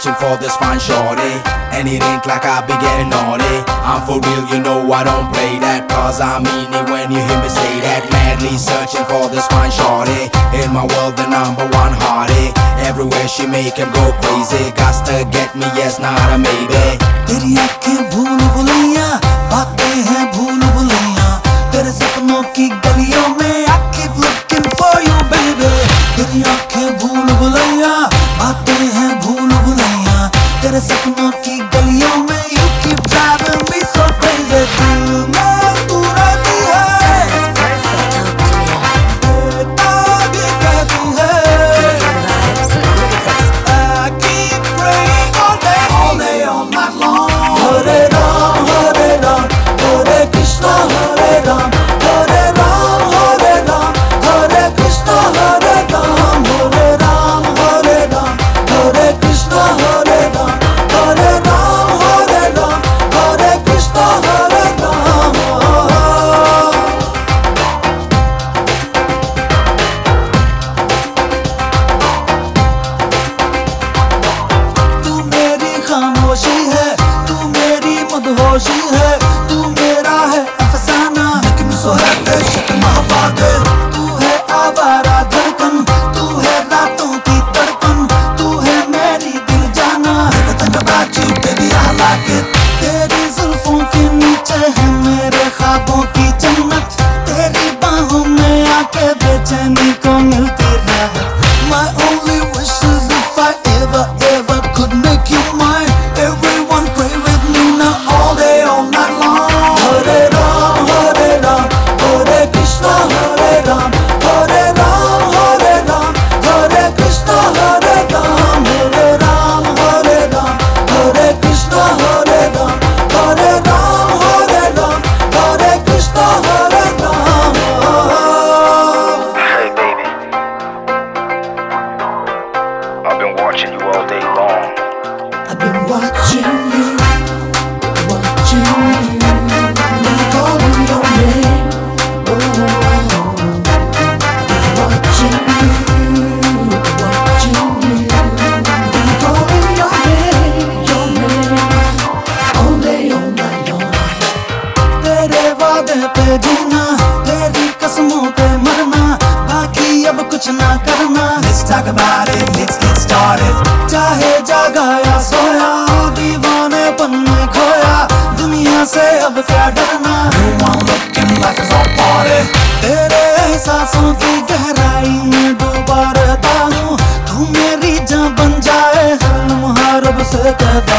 searching for this fine shorty. And it ain't like I be getting naughty. I'm for real, you know I don't play that. Cause I mean it when you hear me say that. Madly searching for this fine shorty. In my world, the number one hottie. Everywhere she make him go crazy. got to get me, yes, not a maybe. तेरी आंखें भूल भुलैया सपनों की 我心河。Let's talk about it, let's get started. चाहे अब क्या डरना? तेरे एहसासों की गहराई में डूबा रहता हूँ तू मेरी जान बन जाए हम हर से कहता